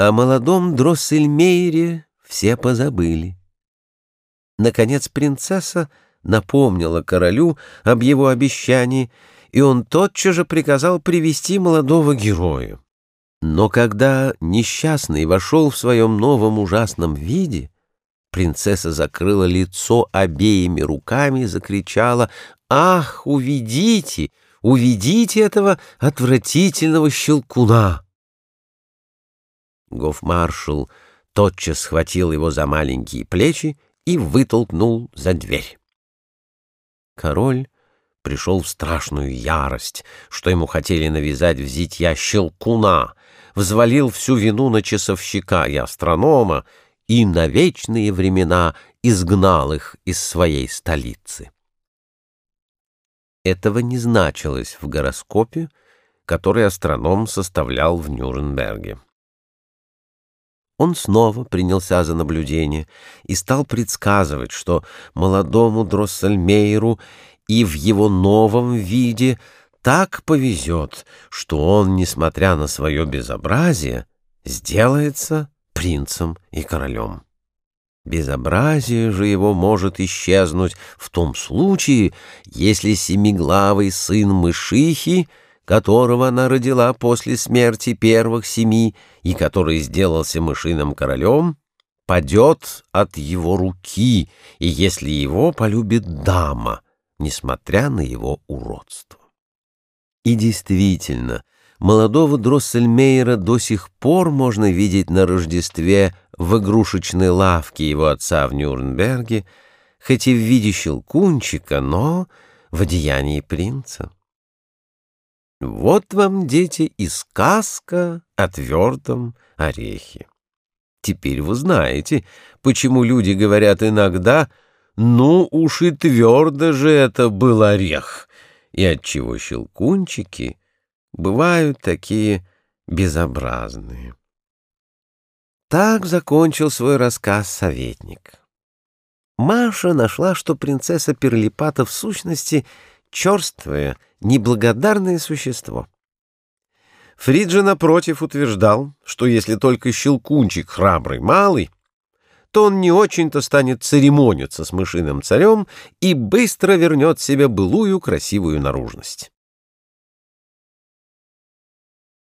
О молодом Дроссельмейре все позабыли. Наконец принцесса напомнила королю об его обещании, и он тотчас же приказал привести молодого героя. Но когда несчастный вошел в своем новом ужасном виде, принцесса закрыла лицо обеими руками и закричала «Ах, уведите, уведите этого отвратительного щелкуна!» Гофмаршал тотчас схватил его за маленькие плечи и вытолкнул за дверь. Король пришел в страшную ярость, что ему хотели навязать в зитья щелкуна, взвалил всю вину на часовщика и астронома и на вечные времена изгнал их из своей столицы. Этого не значилось в гороскопе, который астроном составлял в Нюрнберге. Он снова принялся за наблюдение и стал предсказывать, что молодому Дроссельмейру и в его новом виде так повезет, что он, несмотря на свое безобразие, сделается принцем и королем. Безобразие же его может исчезнуть в том случае, если семиглавый сын Мышихи — которого она родила после смерти первых семи и который сделался мышиным королем, падет от его руки, и если его полюбит дама, несмотря на его уродство. И действительно, молодого Дроссельмейера до сих пор можно видеть на Рождестве в игрушечной лавке его отца в Нюрнберге, хоть и в виде щелкунчика, но в одеянии принца. Вот вам, дети, и сказка о твердом орехе. Теперь вы знаете, почему люди говорят иногда «ну уж и твердо же это был орех», и отчего щелкунчики бывают такие безобразные. Так закончил свой рассказ советник. Маша нашла, что принцесса Перлипата в сущности черствая, неблагодарное существо. Фриджи, напротив, утверждал, что если только щелкунчик храбрый малый, то он не очень-то станет церемониться с мышиным царем и быстро вернет себе былую красивую наружность.